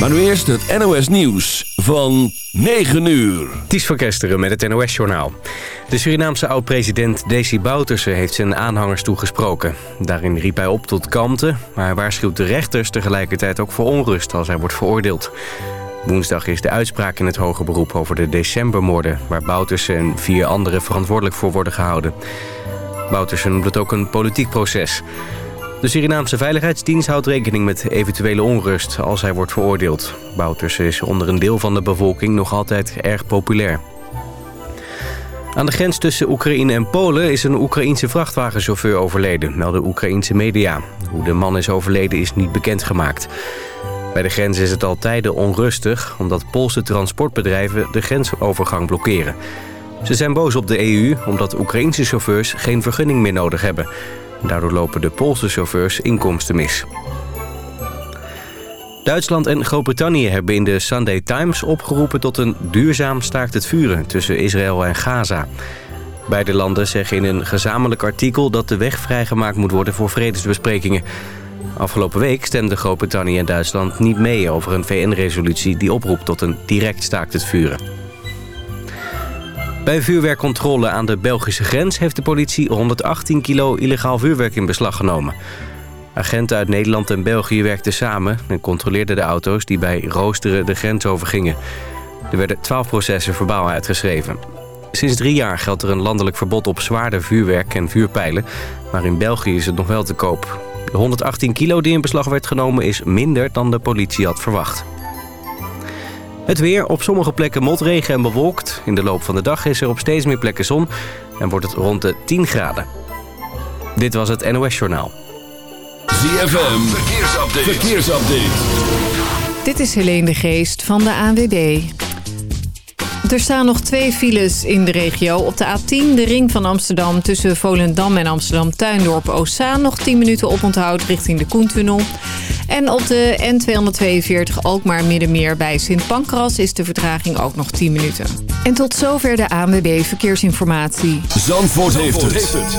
Maar nu eerst het NOS Nieuws van 9 uur. Ties van Kesteren met het NOS Journaal. De Surinaamse oud-president Desi Bouterse heeft zijn aanhangers toegesproken. Daarin riep hij op tot kalmte, maar hij waarschuwt de rechters tegelijkertijd ook voor onrust als hij wordt veroordeeld. Woensdag is de uitspraak in het hoge beroep over de decembermoorden... waar Bouterse en vier anderen verantwoordelijk voor worden gehouden. Bouterse noemt het ook een politiek proces. De Surinaamse Veiligheidsdienst houdt rekening met eventuele onrust als hij wordt veroordeeld. Bouterse is onder een deel van de bevolking nog altijd erg populair. Aan de grens tussen Oekraïne en Polen is een Oekraïense vrachtwagenchauffeur overleden, melden Oekraïense media. Hoe de man is overleden is niet bekendgemaakt. Bij de grens is het al tijden onrustig... omdat Poolse transportbedrijven de grensovergang blokkeren. Ze zijn boos op de EU omdat Oekraïnse chauffeurs geen vergunning meer nodig hebben. Daardoor lopen de Poolse chauffeurs inkomsten mis. Duitsland en Groot-Brittannië hebben in de Sunday Times opgeroepen... tot een duurzaam staakt het vuren tussen Israël en Gaza. Beide landen zeggen in een gezamenlijk artikel... dat de weg vrijgemaakt moet worden voor vredesbesprekingen... Afgelopen week stemden Groot-Brittannië en Duitsland niet mee over een VN-resolutie die oproept tot een direct staakt het vuren. Bij vuurwerkcontrole aan de Belgische grens heeft de politie 118 kilo illegaal vuurwerk in beslag genomen. Agenten uit Nederland en België werkten samen en controleerden de auto's die bij roosteren de grens overgingen. Er werden 12 processen verbaal uitgeschreven. Sinds drie jaar geldt er een landelijk verbod op zwaarder vuurwerk en vuurpijlen, maar in België is het nog wel te koop. De 118 kilo die in beslag werd genomen is minder dan de politie had verwacht. Het weer, op sommige plekken motregen en bewolkt. In de loop van de dag is er op steeds meer plekken zon en wordt het rond de 10 graden. Dit was het NOS Journaal. ZFM, verkeersupdate. verkeersupdate. Dit is Helene de Geest van de ANWB. Er staan nog twee files in de regio. Op de A10, de ring van Amsterdam tussen Volendam en Amsterdam-Tuindorp Ossaan. Nog 10 minuten oponthoud richting de Koentunnel. En op de N242 Alkmaar Middenmeer bij Sint Pancras is de vertraging ook nog 10 minuten. En tot zover de ANWB Verkeersinformatie. Zandvoort, heeft, het.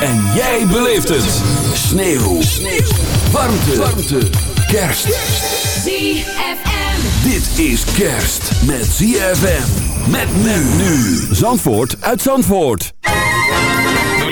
En jij beleeft het. Sneeuw. Sneeuw. Warmte. Warmte. Kerst. ZFM. Dit is kerst met ZFM. Met men nu. Zandvoort uit Zandvoort.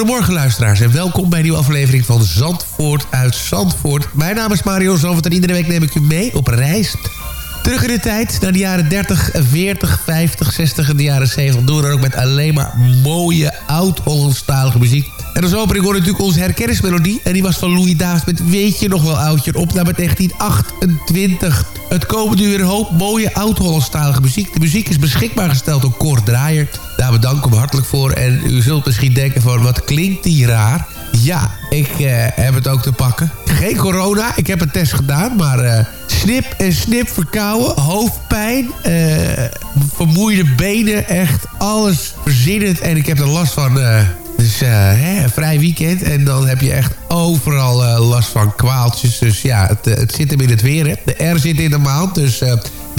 goedemorgen luisteraars en welkom bij een nieuwe aflevering van Zandvoort uit Zandvoort. Mijn naam is Mario Zandvoort en iedere week neem ik u mee op reis. Terug in de tijd, naar de jaren 30, 40, 50, 60 en de jaren 70. Doen we ook met alleen maar mooie oud-Hollandstalige muziek. En als opening hoor natuurlijk onze herkennismelodie. En die was van Louis Davis met Weet je nog wel oudje? Een opname 1928. Het komen nu weer een hoop mooie oud-Hollandstalige muziek. De muziek is beschikbaar gesteld door Cor Draaier. Daar bedank ik hem hartelijk voor. En u zult misschien denken van, wat klinkt die raar? Ja, ik eh, heb het ook te pakken. Geen corona, ik heb een test gedaan, maar eh, snip en snip verkouden, hoofdpijn, eh, vermoeide benen, echt alles verzinnend. En ik heb er last van... dus hè, vrij weekend en dan heb je echt overal last van kwaaltjes. Dus ja, het, het zit hem in het weer. Hè. De R zit in de maand, dus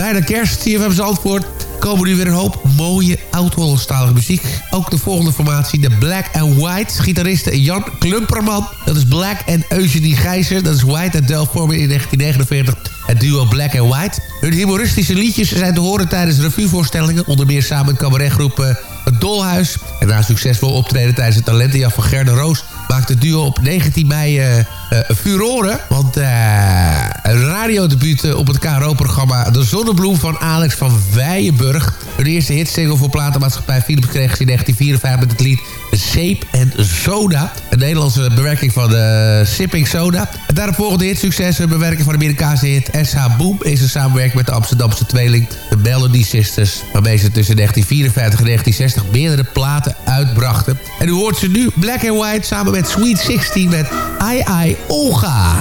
bijna kerst. CFM Zandvoort komen nu weer een hoop mooie oud-Hollandstalige muziek. Ook de volgende formatie, de Black and White. Gitariste Jan Klumperman, dat is Black. En Eugenie Gijzer, dat is White uit Delft vormen in 1949. Het duo Black and White. Hun humoristische liedjes zijn te horen tijdens revuevoorstellingen. Onder meer samen met cabaretgroep eh, Het Dolhuis. En na succesvol optreden tijdens het talentenjacht van Gerde Roos... maakte het duo op 19 mei eh, furoren. Want eh een radiodebuut eh, op het KRO-programma De Zonnebloem van Alex van Weijenburg. Hun eerste hitsingle voor platenmaatschappij Philips kreeg in 1954 met het lied Zeep en Soda. Een Nederlandse bewerking van de Sipping Soda. En daarop volgende hit succes een bewerking van de Amerikaanse hit SH Boom... is een samenwerking met de Amsterdamse tweeling de Melody Sisters... waarmee ze tussen 1954 en 1960 meerdere platen uitbrachten. En u hoort ze nu Black and White samen met Sweet 16 met Ai Ai Olga.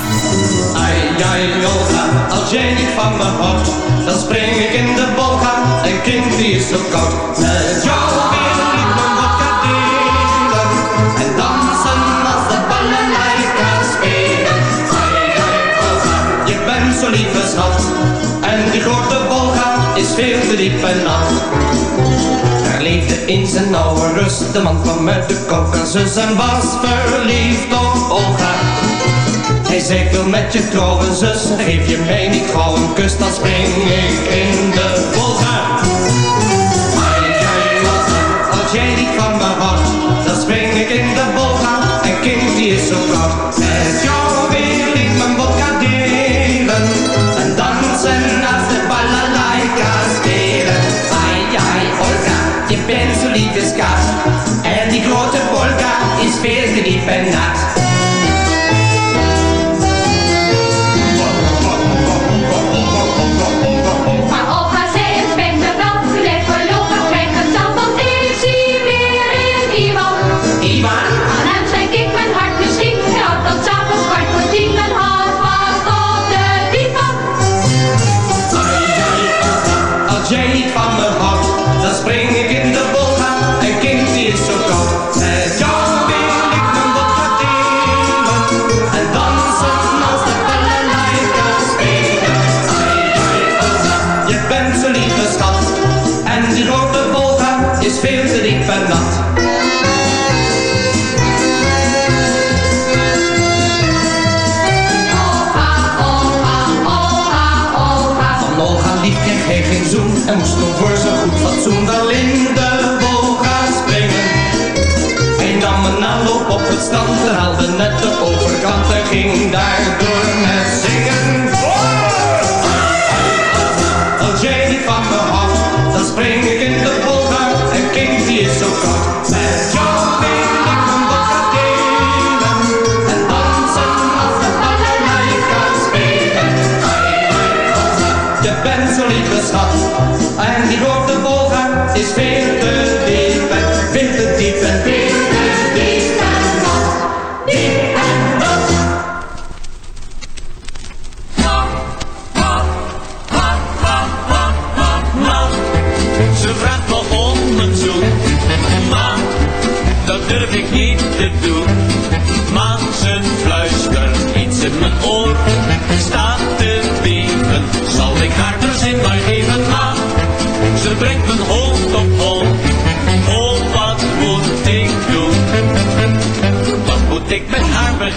Ai, ai, Olga, als jij niet van me houdt, dan spring ik in de bolga. Een kind die is zo koud. Met jou weer lief mijn vodka delen. En dansen als de balalaika spelen. Ai, ai, Olga, je bent zo lieve schat. En die grote bolga is veel te diep en nat. Leefde in zijn oude rust, de man kwam uit de Caucasus en was verliefd op Olga. Hij zegt wil met je trouwen zus, geef je mee, niet gewoon een kus, dan spring ik in de Volga. Als jij niet van me hart, dan spring ik in de Volga. En kind die is zo kort. met jou wil ik mijn volga delen en dansen als de balalaika spelen. Ai ai Olga, je bent zo lieve schat en die grote volga is veel te diep en nat. En moest nog voor zijn goed fatsoen wel in de wolga springen. Hij nam een aanloop op het strand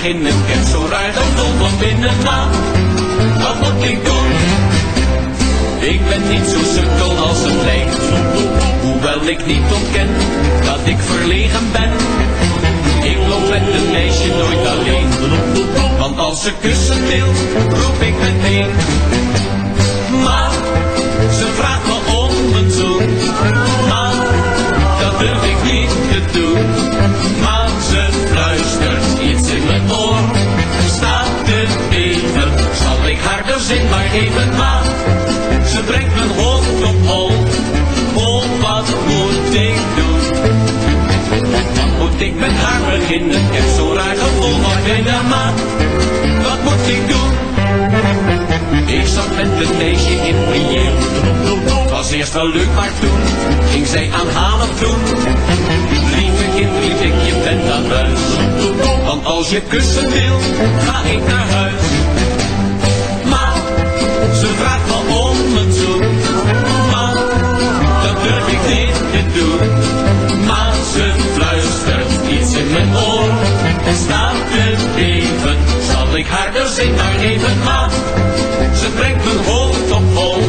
beginnen? Ik heb zo raar gevoel van binnen, maar wat moet ik doen? Ik ben niet zo sukkel als het lijkt. Hoewel ik niet ontken dat ik verlegen ben. Ik loop met een meisje nooit alleen. Want als ze kussen wil, roep ik meteen. Maar ze vraagt de zin maar ze brengt mijn hoofd op hol. Oh, wat moet ik doen? Wat moet ik met haar beginnen? Ik heb zo'n raar gevoel van binnen, maar wat moet ik doen? Ik zat met een meisje in Priël. Was eerst wel leuk, maar toen ging zij aanhalen toen. Lieve kind, lief ik, je bent aan huis. Want als je kussen wil, ga ik naar huis. Vraagt me om een zoen. Maar dat durf ik niet te doen. Maar ze fluistert iets in mijn oor. En staat te beven. Zal ik haar de zin maar geven? Maar ze brengt mijn hoofd op hol.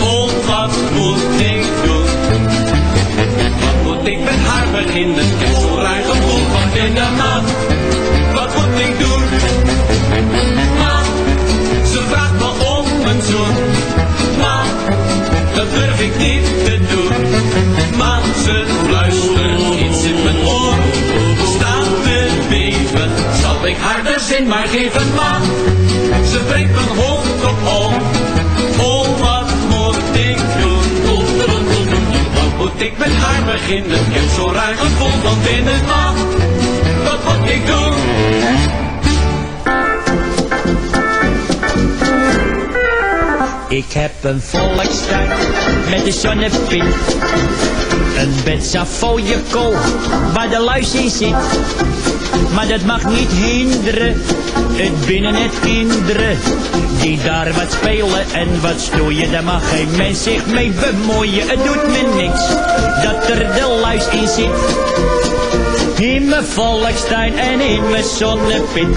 Oh, wat moet ik doen? Wat moet ik met haar beginnen? Durf ik niet te doen. Maar ze fluistert iets in mijn oor. Staat te beven. Zal ik haar de zin maar geven? Maar ze brengt mijn hoofd op hol. Oh, wat moet ik doen? Wat moet ik met haar beginnen? Ik heb zo'n raar gevoel van binnen. Maar wat moet ik doen? Ik heb een volkstuin met een zonnepin. Een bed kool waar de luis in zit. Maar dat mag niet hinderen, het binnen het kinderen. Die daar wat spelen en wat stoeien, daar mag geen mens zich mee bemoeien. Het doet me niks dat er de luis in zit. In mijn volkstuin en in mijn zonnepit.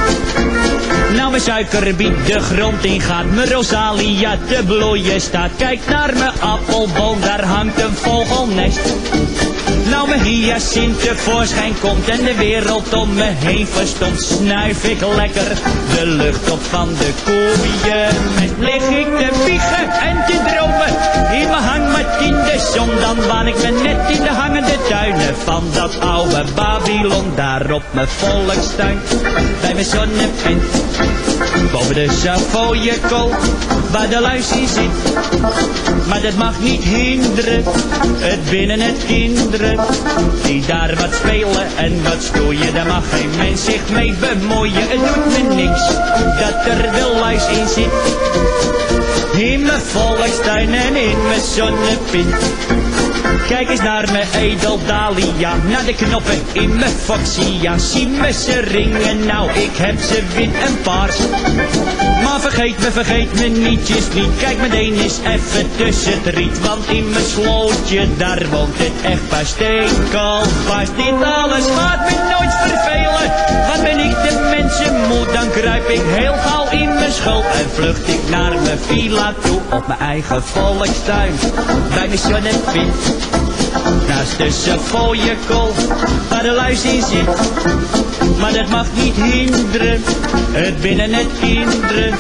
Nou mijn suikerbiet de grond in gaat, mijn rosalia te bloeien staat. Kijk naar mijn appelboom, daar hangt een vogelnest. Nou mijn hyacint tevoorschijn komt en de wereld om me heen verstomt, snuif ik lekker de lucht op van de koeien. Met lig ik te wiegen en te dromen in mijn hangmat in de zon. Dan waan ik me net in de hangende tuinen van dat oude Babylon. Daar op mijn volkstuin, bij mijn zonnepunt. Boven de Savoyekool, waar de luis in zit. Maar dat mag niet hinderen, het binnen het kinderen. Die daar wat spelen en wat stoeien, daar mag geen mens zich mee bemoeien. Het doet me niks, dat er de luis in zit. In mijn volkstuin en in mijn zonnepint. Kijk eens naar mijn edeldalia, naar de knoppen in mijn foxia. Zie me ze ringen, nou ik heb ze wit en paars. Maar vergeet me, vergeet me nietjes niet. Kijk meteen eens even tussen het riet. Want in mijn slootje, daar woont het echt paar stekelpaars. Dit alles gaat me nooit vervelen. Want ben ik de mensen moe, dan kruip ik heel gauw in mijn schuld. En vlucht ik naar mijn villa toe, op mijn eigen volkstuin. Bij mijn zonnepind. Naast de Savoyekool, waar de luis in zit. Maar dat mag niet hinderen, het binnen het kinderen.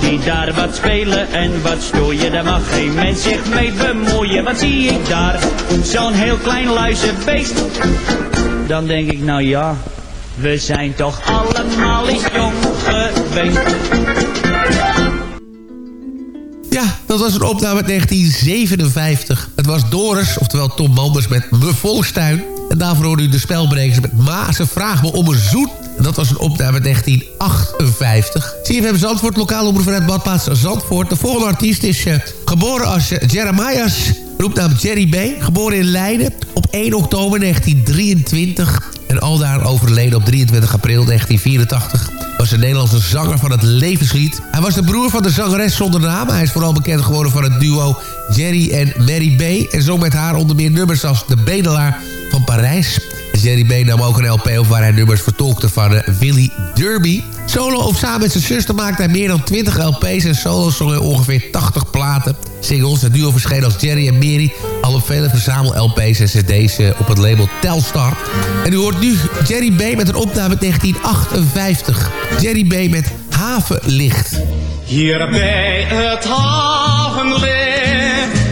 Die daar wat spelen en wat stoeien, daar mag geen mens zich mee bemoeien. Wat zie ik daar, zo'n heel klein luizenbeest. Dan denk ik, nou ja, we zijn toch allemaal eens jong geweest. Ja, dat was een opname uit 1957. Het was Doris, oftewel Tom Manders met Me Volkstuin. En daarvoor hoorde u de spelbrekers met Ma, ze vraagt me om een zoet. En dat was een opname uit 1958. CFM Zandvoort, lokaal omroep vanuit Badplaats Zandvoort. De volgende artiest is uh, geboren als uh, Jeremias, roepnaam Jerry B. Geboren in Leiden op 1 oktober 1923. En aldaar overleden op 23 april 1984 was een Nederlandse zanger van het levenslied. Hij was de broer van de zangeres zonder naam. Hij is vooral bekend geworden van het duo Jerry en Mary B. En zong met haar onder meer nummers als De Bedelaar van Parijs. Jerry B nam ook een LP op waar hij nummers vertolkte van uh, Willy Derby. Solo of samen met zijn zuster maakte hij meer dan 20 LP's en solo's zong hij ongeveer 80 platen. Singles, het duo verscheen als Jerry en Mary, al op vele verzamel-LP's en cd's uh, op het label Telstar. En u hoort nu Jerry B met een opname uit 1958. Jerry B met Havenlicht. Hier bij het havenlicht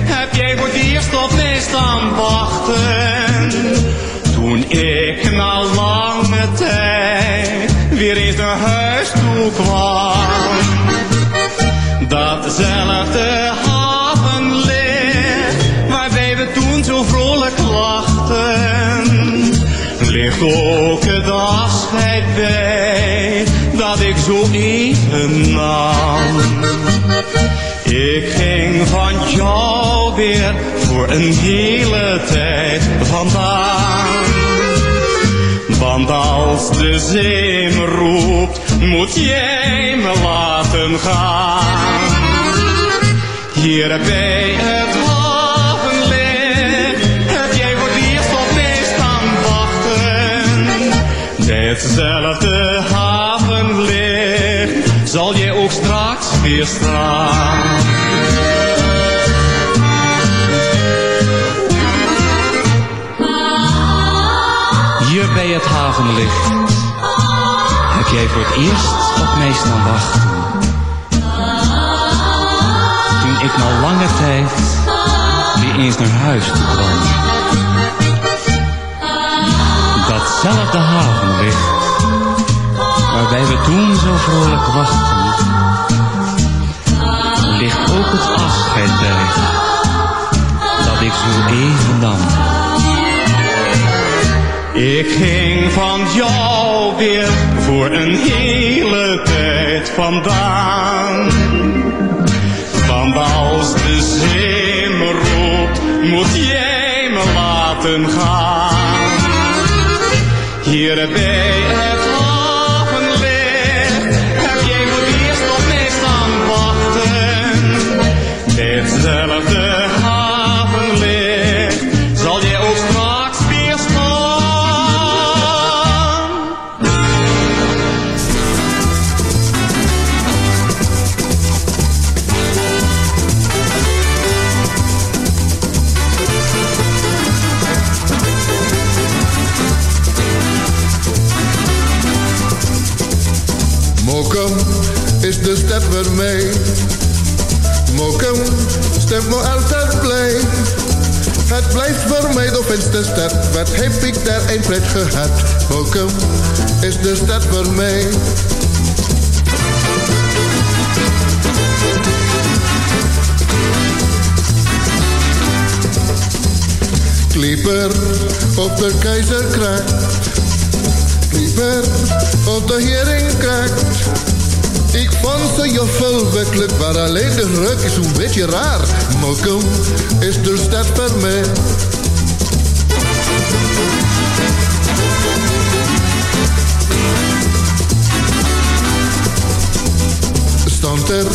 heb jij voor het eerst op mij staan wachten. Toen ik na lange tijd weer eens naar huis toe kwam. Datzelfde ook het afscheid bij dat ik zo even nam. Ik ging van jou weer voor een hele tijd vandaan. Want als de zee roept, moet jij me laten gaan. Hier bij het Ditzelfde havenlicht zal jij ook straks weer staan. Hier bij het havenlicht heb jij voor het eerst op mij staan wachten. Toen ik na lange tijd weer eens naar huis toe kwam. Datzelfde havenlicht waarbij we toen zo vrolijk wachten, ligt ook het afscheid bij dat ik zo even nam. Ik ging van jou weer voor een hele tijd vandaan. Want als de zee me roept, moet jij me laten gaan. Hier bij het Mokum stemt me altijd blij. Het blijft voor mij de fijnste stad. Wat heb ik daar een pret gehad. Mokum is de stad voor mij. Klieper op de keizerkracht. Klieper op de heringkracht. Ik vond ze juffel werkelijk, maar alleen de ruk is een beetje raar. Mokum is de stad voor mij. Stond er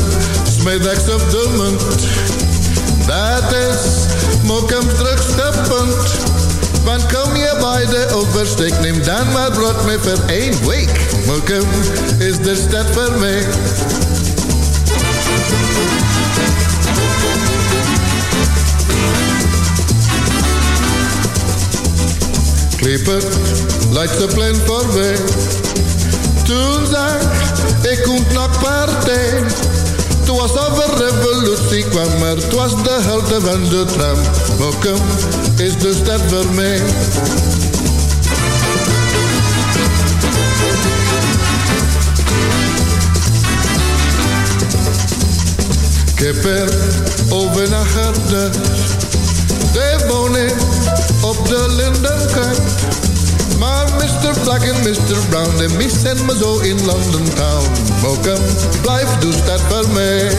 smiddags op de munt. Dat is Mokums drukste punt. Want kom je bij de oversteek, neem dan maar brood mee voor één week. Mokum is de stad voor mij. Clipper, leidt de plan voorbij. Toen zag ik een knap partij. Toen was over revolutie kwam, maar het was de helte van de tram. Mokum is de stad voor mij. Ik heb er overnacht de woning op de Lindenkant. Maar Mr. Black en Mr. Brown, de missen me zo in London Town. Mokum, blijf dus dat voor mij.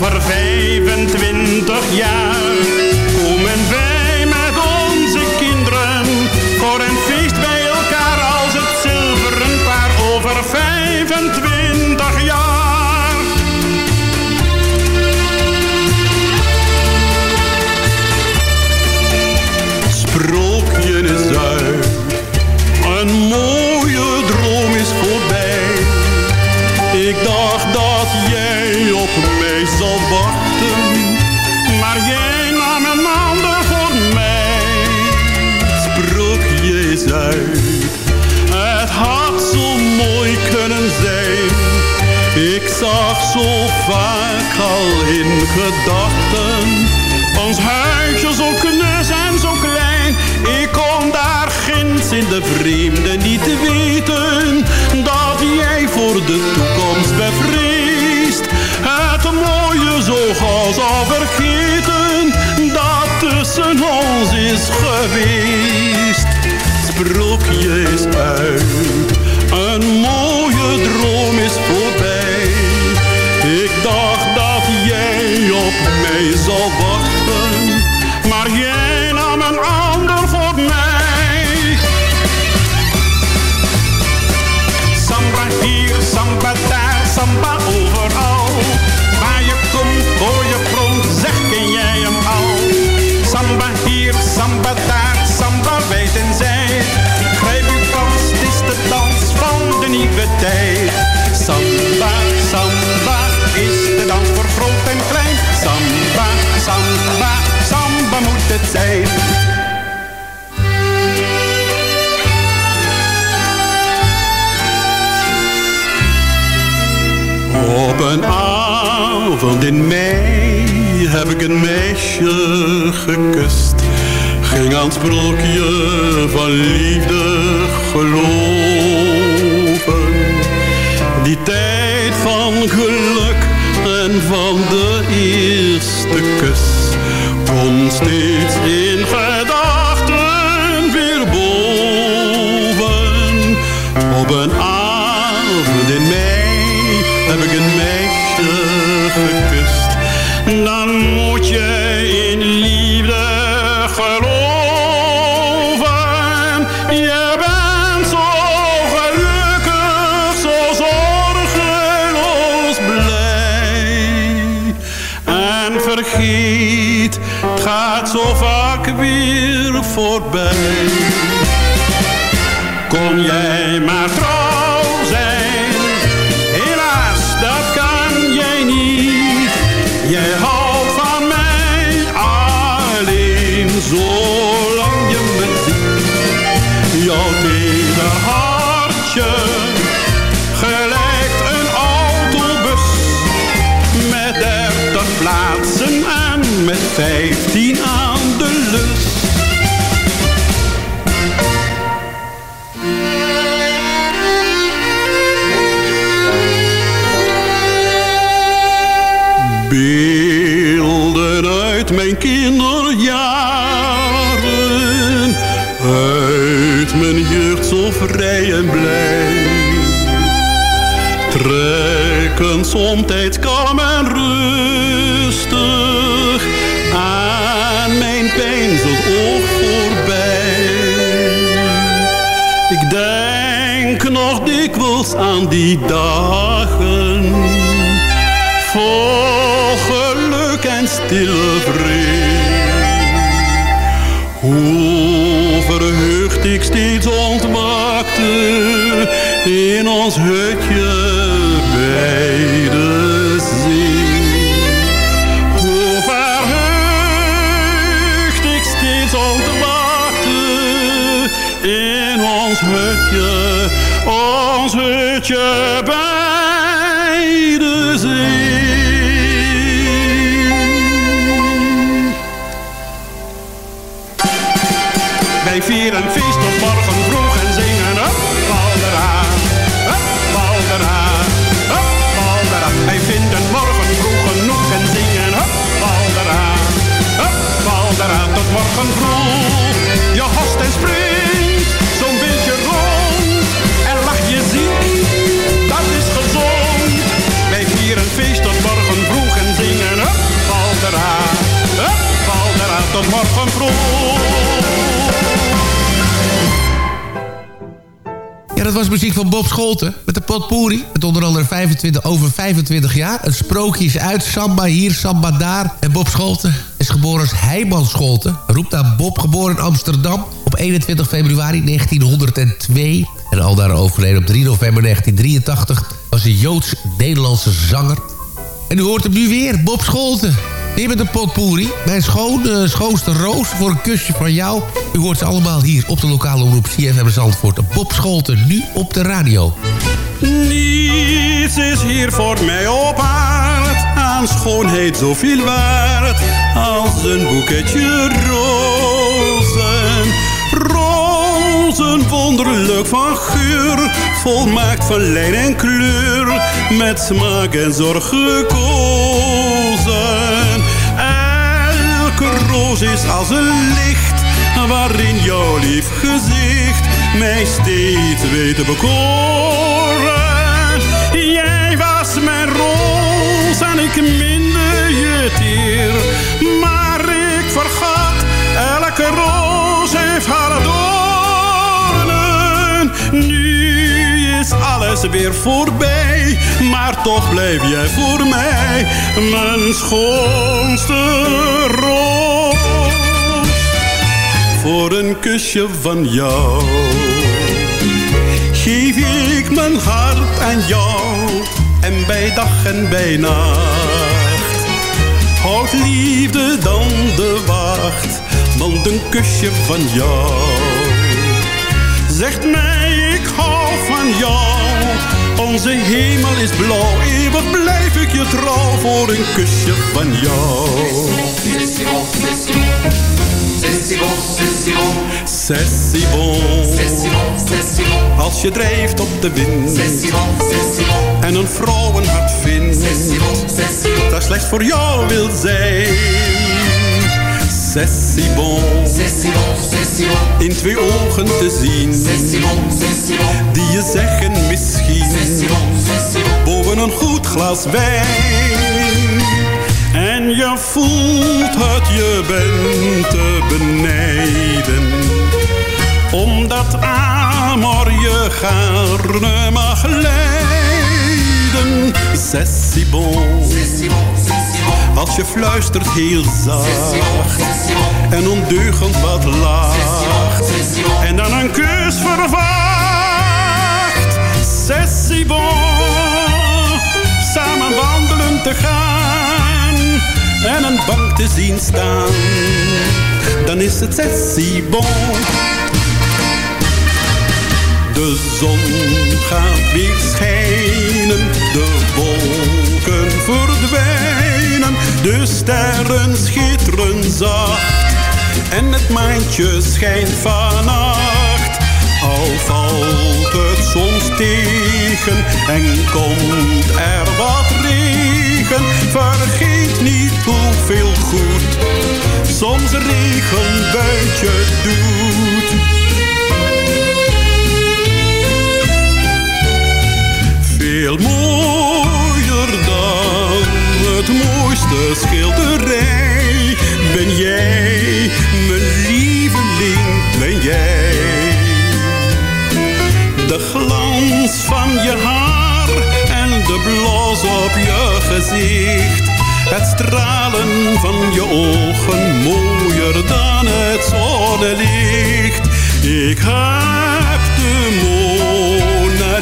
Over 25 jaar komen wij met onze kinderen voor een feest bij elkaar als het zilveren paar. Over 25 zo vaak al in gedachten. Ons huisje zo knus en zo klein. Ik kon daar ginds in de vreemde niet weten. Dat jij voor de toekomst bevreesd. Het mooie zo gauw zou vergeten. Dat tussen ons is geweest. Sprookje is uit. Een mooie droom op mij zou in mei heb ik een meisje gekust. Ging aan het sprookje van liefde geloven. Die tijd van geluk en van de eerste kus komt steeds in voorbij. Kon jij maar Trekken somtijds kalm en rustig aan mijn pijnzend oog voorbij. Ik denk nog dikwijls aan die dagen vol geluk en stille vrede. Hoe verheugd ik steeds ontwaakte in ons hutje Vroeg, je host en springt, zo'n beetje rond. En lach je ziek, dat is gezond. Wij vieren feest tot morgen vroeg en zingen up, Waldera, up, Waldera. Tot morgen vroeg. Ja, dat was muziek van Bob Scholten met de potpourri. Met onder andere 25, over 25 jaar. Een sprookje uit, samba hier, samba daar. En Bob Scholten geboren als Heiman Scholten. Roept aan Bob, geboren in Amsterdam op 21 februari 1902. En al daar overleden op 3 november 1983 was een Joods-Nederlandse zanger. En u hoort hem nu weer, Bob Scholten. Hier met de potpourri. Mijn schoon, eh, schoonste roos voor een kusje van jou. U hoort ze allemaal hier op de lokale omroep CFM Zandvoort. Bob Scholten, nu op de radio. Niets is hier voor mij op aard aan schoonheid zoveel waard als een boeketje rozen. Rozen wonderlijk van geur, volmaakt van lijn en kleur, met smaak en zorg gekozen. Elke roos is als een licht, waarin jouw lief gezicht mij steeds weet te bekoren. Roos en ik minde je teer. Maar ik vergat, elke roos heeft haar doornen. Nu is alles weer voorbij, maar toch blijf jij voor mij mijn schoonste roos. Voor een kusje van jou geef ik mijn hart aan jou en bij dag en bij nacht. Houdt liefde dan de wacht, want een kusje van jou zegt mij ik hou van jou. Onze hemel is blauw, eeuwig blijf ik je trouw voor een kusje van jou. C'est si bon, als je drijft op de wind en een vrouwenhart vindt dat slechts voor jou wil zijn. C'est si bon, in twee ogen te zien die je zeggen misschien boven een goed glas wijn. En je voelt het, je bent te benijden. Omdat amor je gaarne mag leiden. C'est si bon. Als je fluistert heel zacht. en ondeugend wat lacht. En dan een kus verwacht. C'est si bon, samen wandelen te gaan en een bank te zien staan. Dan is het c'est si bon. De zon gaat weer schijnen, de wolken verdwijnen, de sterren schitteren zacht en het maantje schijnt vannacht. Al valt het soms tegen en komt er wat regen, vergeet niet hoeveel goed soms een regenbuitje doet. Veel mooier dan het mooiste schilderij ben jij, mijn lieveling, ben jij. De glans van je haar en de blos op je gezicht. Het stralen van je ogen mooier dan het zonnelicht. Ik heb de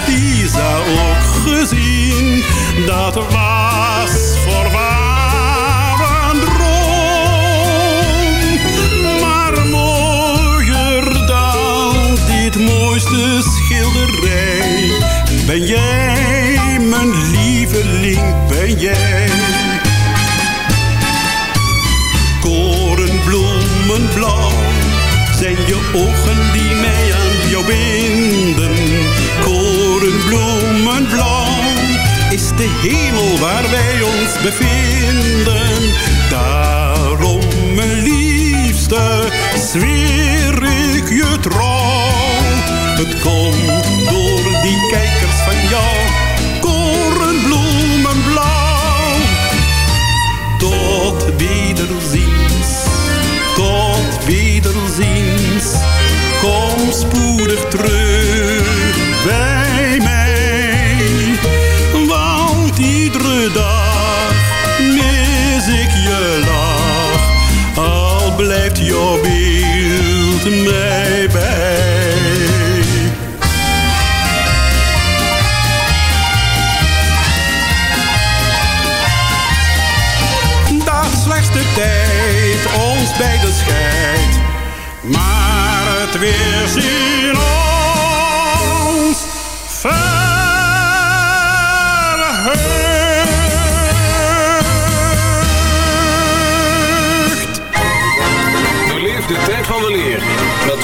Mona Lisa ook gezien. Dat was voorwaar een droom. Maar mooier dan dit mooiste schilderij. Ben jij, mijn lieveling, ben jij. Korenbloemenblauw zijn je ogen die mij aan jou binden. Hemel waar wij ons bevinden. Daarom, mijn liefste, zweer ik je trouw. Het komt door die kijkers van jou, korenbloemenblauw. Tot wederziens, tot wederziens. Kom spoedig terug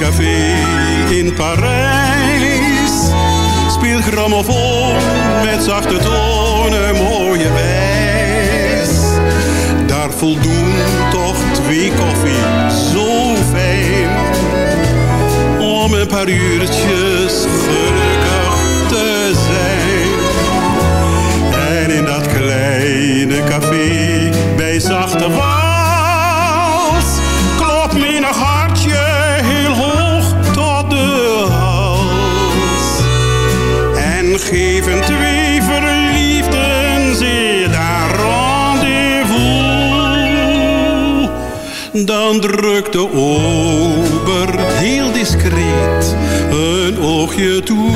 café in Parijs speelt grammofoon met zachte tonen mooie wijs. voldoen toch twee koffie zo fijn. Om een paar uurtjes gelukkig te zijn. En in dat kleine café bij zachte wals Dan drukt de ober heel discreet een oogje toe.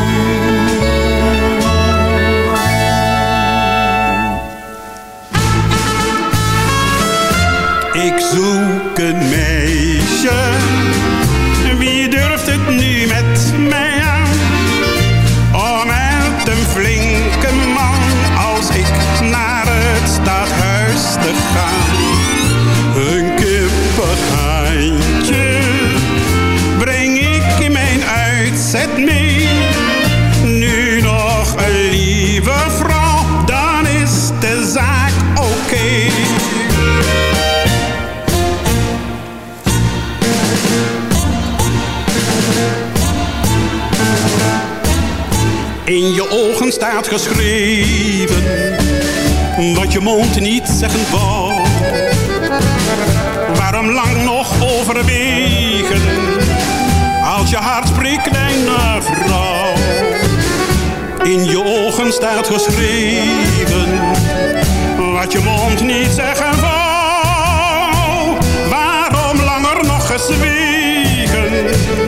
Geschreven wat je mond niet zeggen wou. Waarom lang nog overwegen als je hart spreekt, kleine vrouw? In je ogen staat geschreven wat je mond niet zeggen wou. Waarom langer nog gezwegen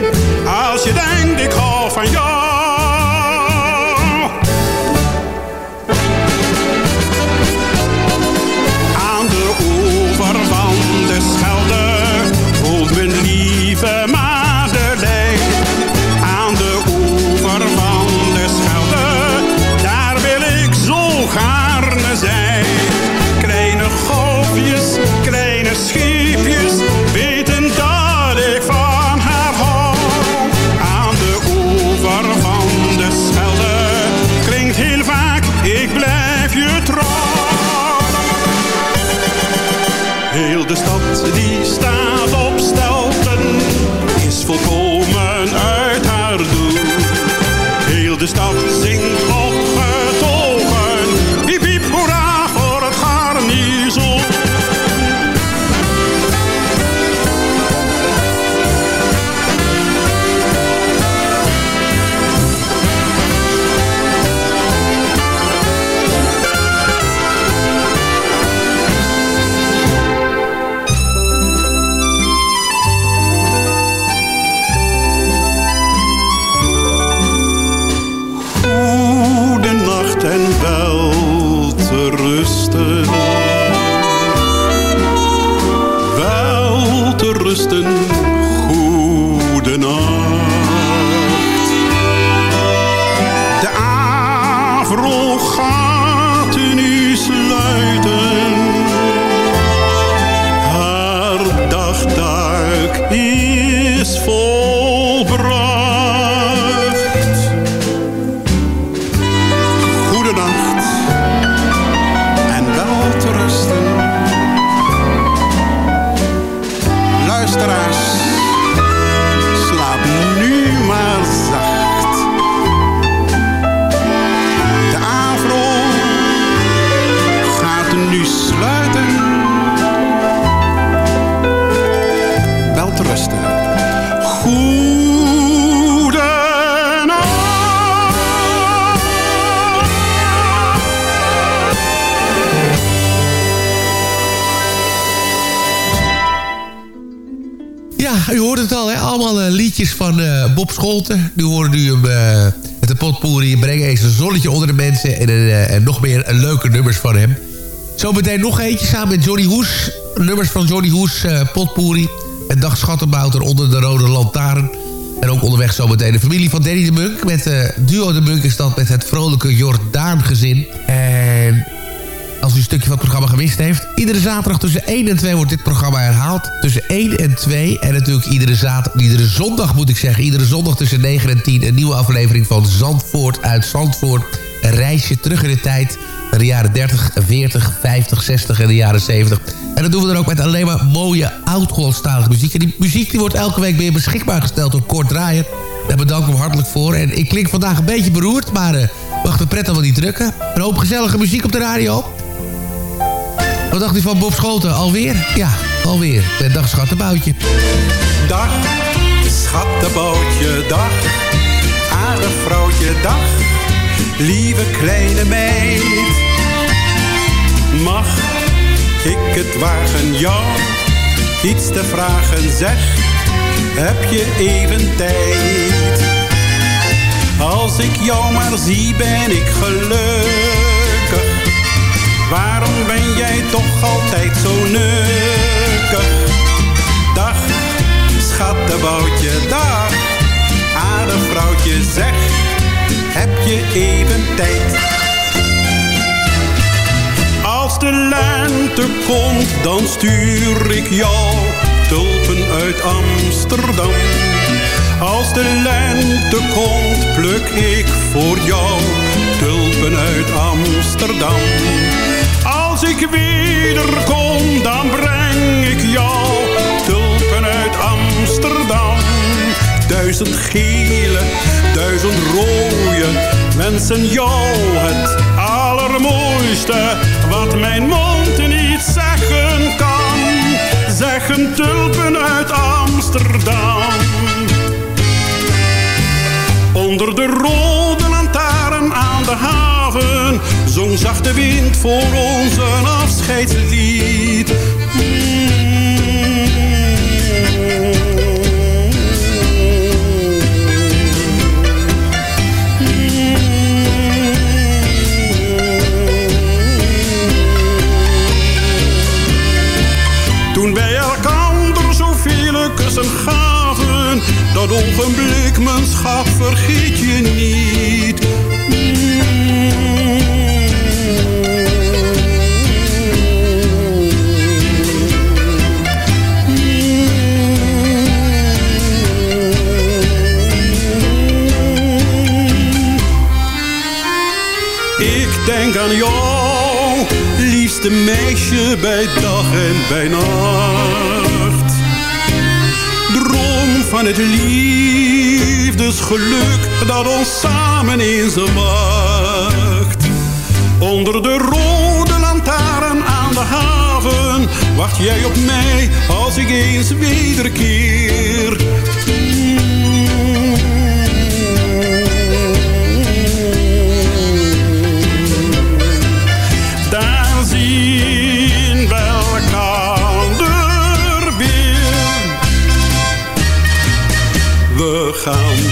nu sluiten. Wel te rusten. Ja, u hoort het al, hè? allemaal eh, liedjes van eh, Bob Scholten. Nu horen u hem eh, met de potpourri brengen eens een zonnetje onder de mensen... en, en nog meer leuke nummers van hem. Zometeen nog eentje samen met Johnny Hoes. Nummers van Johnny Hoes, eh potpourri. En Dag Schattenbouter onder de Rode Lantaarn. En ook onderweg zometeen de familie van Danny de Munk. Met eh, duo de Munk is dat met het vrolijke Jordaan gezin. En als u een stukje van het programma gemist heeft. Iedere zaterdag tussen 1 en 2 wordt dit programma herhaald. Tussen 1 en 2. En natuurlijk iedere, zaterdag, iedere zondag moet ik zeggen. Iedere zondag tussen 9 en 10. Een nieuwe aflevering van Zandvoort uit Zandvoort. Reisje terug in de tijd. Naar de jaren 30, 40, 50, 60 en de jaren 70. En dat doen we dan ook met alleen maar mooie oud-Hollandstalige muziek. En die muziek die wordt elke week weer beschikbaar gesteld door Kort Draaier. Daar bedank ik hem hartelijk voor. En ik klink vandaag een beetje beroerd, maar uh, wacht de pret wel niet drukken. Een hoop gezellige muziek op de radio. Wat dacht u van Bob Schoten? Alweer? Ja, alweer. Dag schattenboutje. Dag, schattenboutje, dag. Aardig vrouwtje, dag. Lieve kleine meid. Mag ik het wagen jou iets te vragen, zeg. Heb je even tijd? Als ik jou maar zie ben ik gelukkig. Waarom ben jij toch altijd zo nukkig? Dag, schattenboutje, dag. Even tijd? Als de lente komt, dan stuur ik jou tulpen uit Amsterdam. Als de lente komt, pluk ik voor jou tulpen uit Amsterdam. Als ik wederkom, dan breng ik jou tulpen uit Amsterdam. Duizend gele, duizend rode, wensen jou het allermooiste wat mijn mond niet zeggen kan. Zeggen tulpen uit Amsterdam. Onder de rode lantaarn aan de haven zong zachte wind voor ons een afscheidslied. Kussen gaven, dat ogenblik, mijn schat, vergeet je niet. Ik denk aan jou, liefste meisje bij dag en bij nacht. Van het liefdesgeluk dat ons samen eens wacht. Onder de rode lantaarn aan de haven wacht jij op mij als ik eens wederkeer.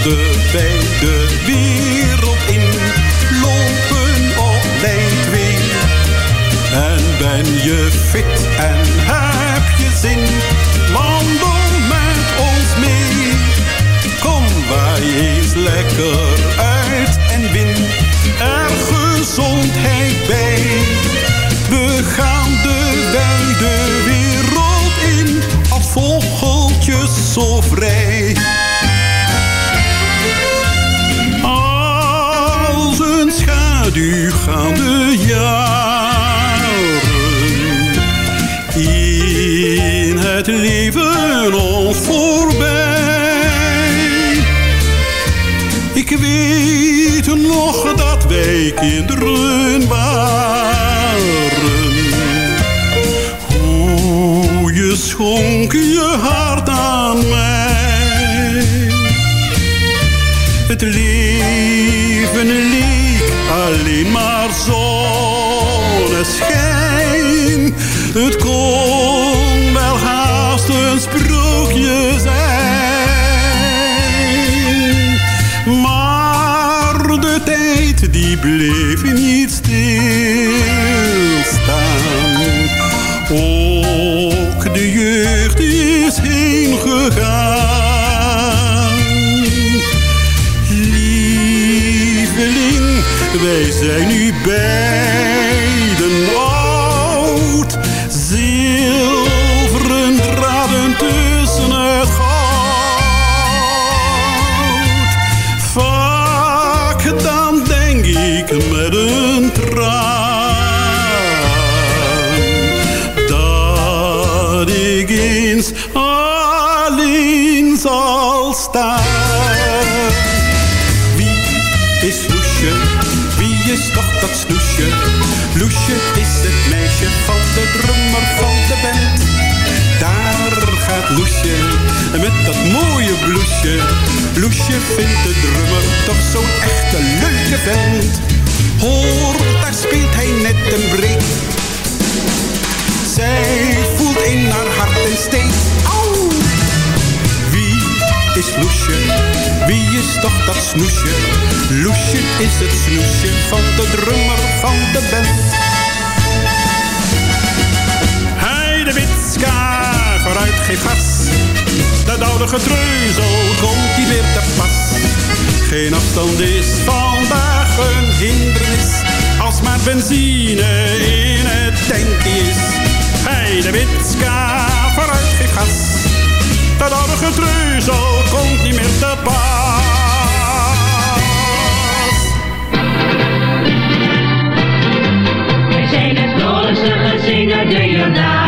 De beide wereld in, lopen op lijn 2. En ben je fit en heb je zin, wandel met ons mee. Kom wij eens lekker uit en win er gezondheid bij. We gaan de wijde wereld in, als vogeltjes zo vrij. Schaduw gaan de jaren in het leven ons voorbij. Ik weet nog dat wij kinderen waren. Hoe je schonk die bleef niet stilstaan. Ook de jeugd is heen gegaan. Lieveling, wij zijn nu beiden Loesje is het meisje van de drummer van de band. Daar gaat Loesje met dat mooie bloesje. Loesje vindt de drummer toch zo'n echte leuke vent. Hoor, daar speelt hij net een break. Zij voelt in haar hart en steekt. Au! Wie is Loesje? Wie is toch dat snoesje? Loesje is het snoesje van de drummer van de band. Witska, vooruit geef gas. Dat oude getreuzel komt die weer te pas. Geen afstand is vandaag een hindernis. Als maar benzine in het tankje is. Hij de witska, vooruit geef gas. Dat oude getreuzel komt niet meer te pas. Zijn het vrolijkste gezin uit de Jordaan.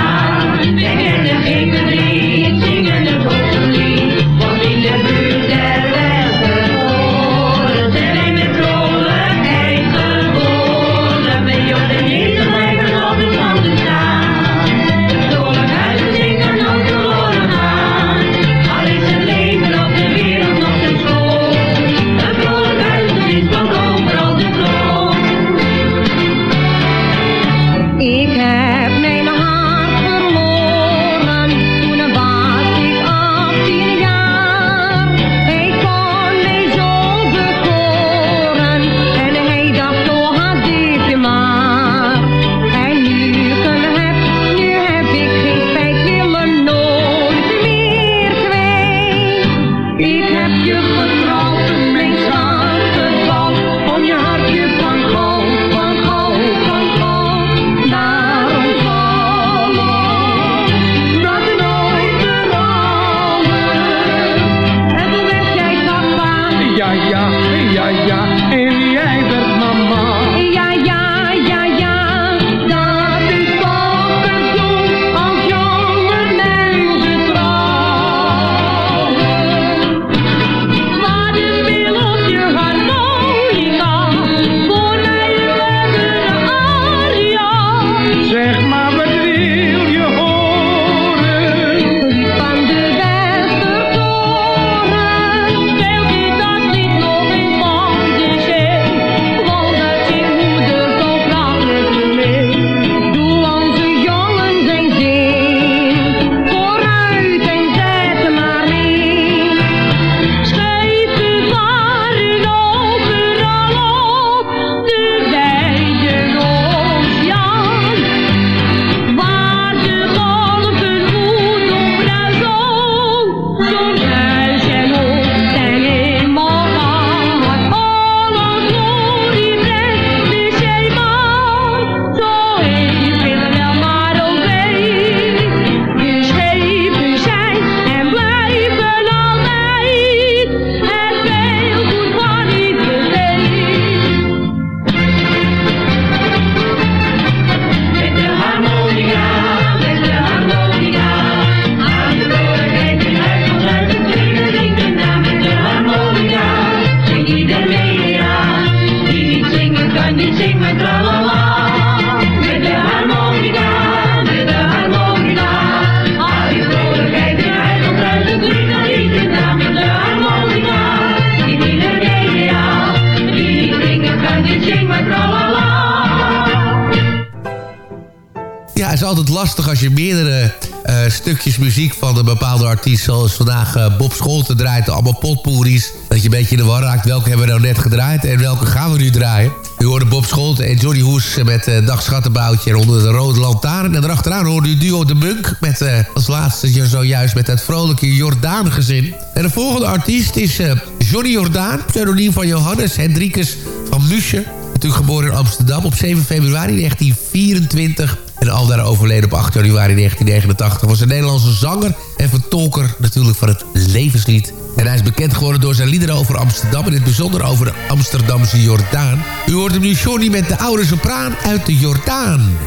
Zoals vandaag eh, Bob Scholten draait, allemaal potpourris... dat je een beetje in de war raakt. Welke hebben we nou net gedraaid en welke gaan we nu draaien? U hoorde Bob Scholten en Johnny Hoes met uh, Dag Schattenboutje... en onder de rode lantaarn. En daarachteraan hoorde u duo De Munk... met eh, als laatste zojuist met het vrolijke Jordaan-gezin. En de volgende artiest is Johnny Jordaan... pseudoniem van Johannes Hendrikus van Muscher... Natuurlijk geboren in Amsterdam op 7 februari 1924. En al daar overleden op 8 januari 1989. Was een Nederlandse zanger en vertolker natuurlijk van het levenslied. En hij is bekend geworden door zijn liederen over Amsterdam... en in het bijzonder over de Amsterdamse Jordaan. U hoort hem nu Johnny met de oude sopraan uit de Jordaan.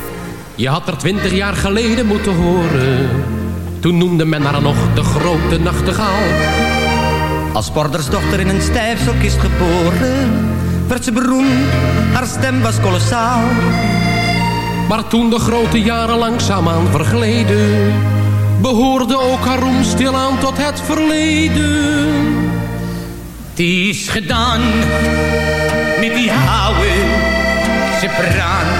Je had er twintig jaar geleden moeten horen. Toen noemde men haar nog de grote nachtegaal. Als portersdochter in een stijfstok is geboren, werd ze beroemd, haar stem was kolossaal. Maar toen de grote jaren langzaamaan vergleden... behoorde ook haar roem stilaan tot het verleden. Het is gedaan met die oude sopraan. Want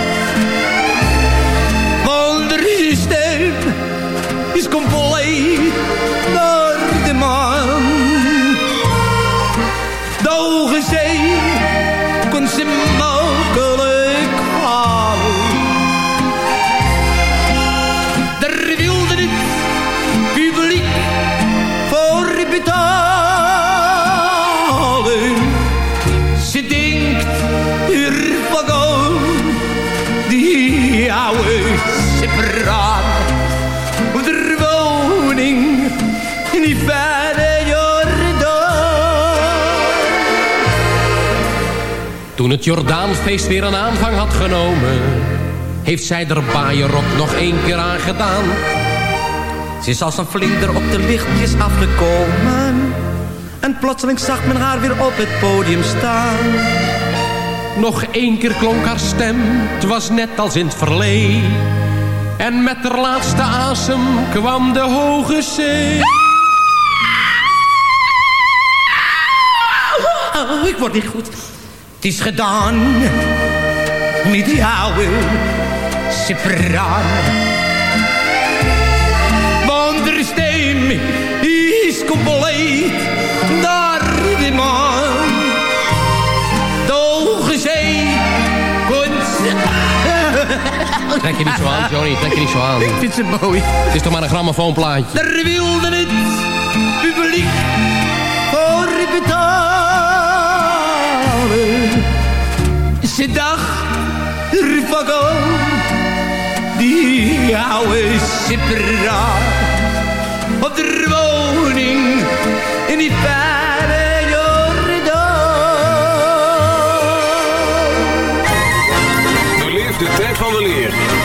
Is compleet Toen het Jordaanfeest weer een aanvang had genomen... heeft zij er baaierrok nog één keer aan gedaan. Ze is als een vlinder op de lichtjes afgekomen. En plotseling zag men haar weer op het podium staan. Nog één keer klonk haar stem, het was net als in het verleden. En met haar laatste asem kwam de hoge zee. Oh, ik word niet goed. Het is gedaan met die oude sopraan. Want de stem is compleet naar de maan. De hoge zee. Trek je niet zo aan, Johnny, trek je niet zo aan. Ik vind ze mooi. Het is toch maar een grammofoonplaatje. Daar wilde het publiek voor betalen. Ze dacht om die oude sipperaar op de woning in die fijne Jordaan. Beleef de tijd van de leer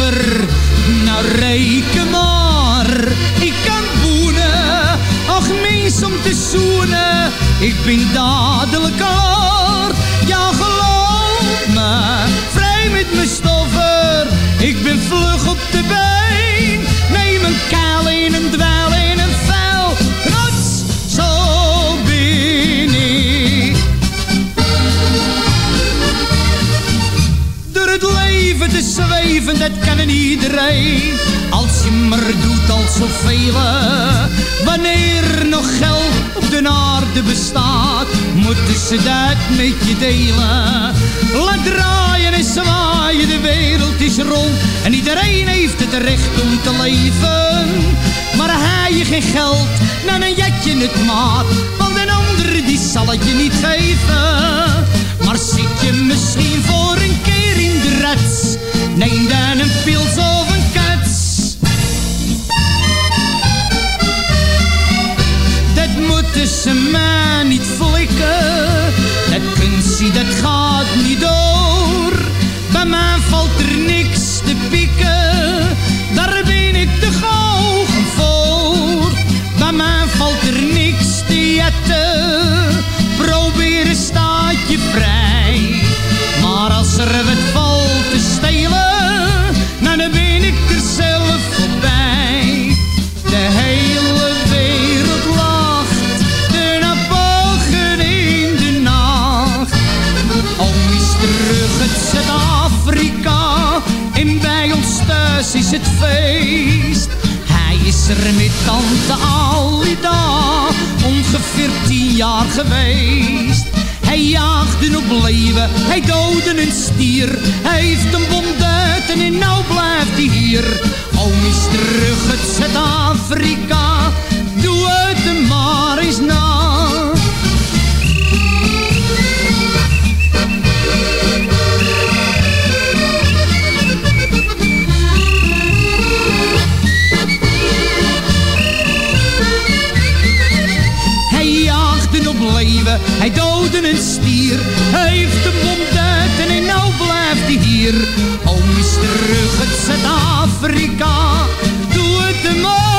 Stoffer. Nou reken maar, ik kan boenen. Ach mens om te zoenen, ik ben dadelijk klaar. Ja geloof me, vrij met mijn stoffer. Ik ben vlug op de been, leven te zweven, dat kan een iedereen. Als je maar doet als zoveel. Wanneer nog geld op de aarde bestaat, moeten ze dat met je delen. Laat draaien en zwaaien, de wereld is rond. En iedereen heeft het recht om te leven. Maar hij je geen geld, dan een jetje het maat. Want een ander die zal het je niet geven. Maar zit je misschien voor een keer in de rats? Neem dan een pils of een kats. Dat moeten ze maar niet flikken. Het feest. Hij is er met tante Alida, ongeveer tien jaar geweest. Hij jaagde op leven, hij doodde een stier. Hij heeft een bonduiten en nou blijft hij hier. Oom is terug uit Zuid-Afrika, doe het hem maar eens na. Hij doodde een stier. Hij heeft een uit en nou blijft hij hier. Oom is terug uit Zuid-Afrika, doe het hem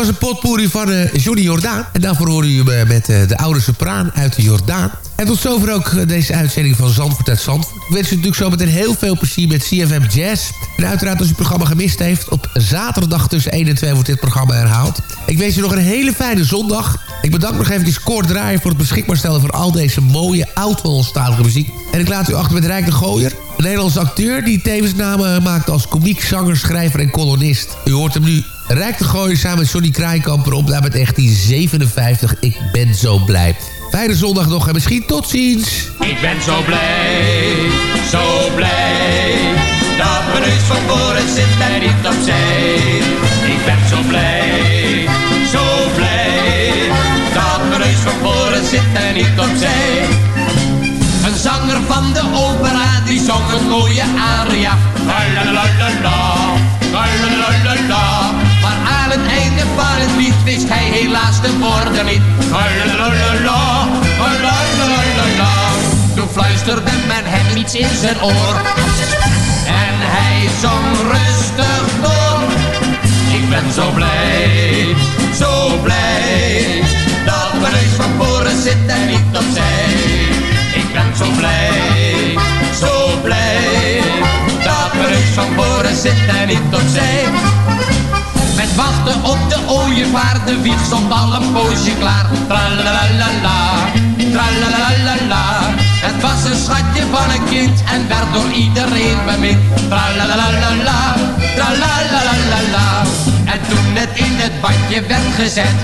was een potpourri van eh, Johnny Jordaan. En daarvoor horen u hem met eh, de oude sopraan uit de Jordaan. En tot zover ook eh, deze uitzending van Zandvoort uit Zandvoort. Ik wens u natuurlijk zo meteen heel veel plezier met CFM Jazz. En uiteraard als u het programma gemist heeft... op zaterdag tussen 1 en 2 wordt dit programma herhaald. Ik wens u nog een hele fijne zondag. Ik bedank nog even Kort Draaien voor het beschikbaar stellen... van al deze mooie oud-Hollandstalige muziek. En ik laat u achter met Rijk de Gooier. Een Nederlandse acteur die tevens namen maakt als komiek, zanger, schrijver en kolonist. U hoort hem nu Rijk de Gooier samen met Johnny Kraaikamper op met 1957. Ik ben zo blij. Fijne zondag nog en misschien tot ziens. Ik ben zo blij, zo blij, dat mijn neus van voren zit en niet opzij. Ik ben zo blij, zo blij, dat mijn neus van voren zit en niet opzij. Een zanger van de opera, die zong een mooie aria. La la la la la, la la la la aan het einde van het lied wist hij helaas de woorden niet. Toen fluisterde men hem iets in zijn oor. En hij zong rustig door. Ik ben zo blij, zo blij. Dat mijn neus van voren zit en niet opzij. Ik ben zo blij, zo blij. Dat mijn neus van voren zit en niet opzij. Met wachten op de ooievaar, de wieg stond al een poosje klaar. Tralalalala, tralalalala. Het was een schatje van een kind en werd door iedereen bemind. Tralalalala, tralalalala. En toen het in het badje werd gezet,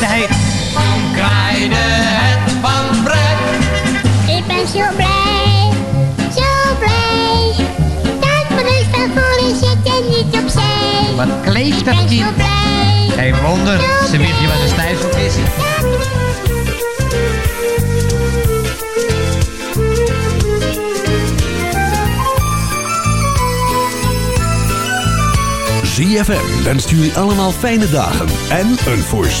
zei toen kraaide het van pret. Ik ben zo blij, Wat kleeft dat kind? Geen wonder, ze wist je wat een stijfsel is. ZFM wenst jullie allemaal fijne dagen en een voorspoedig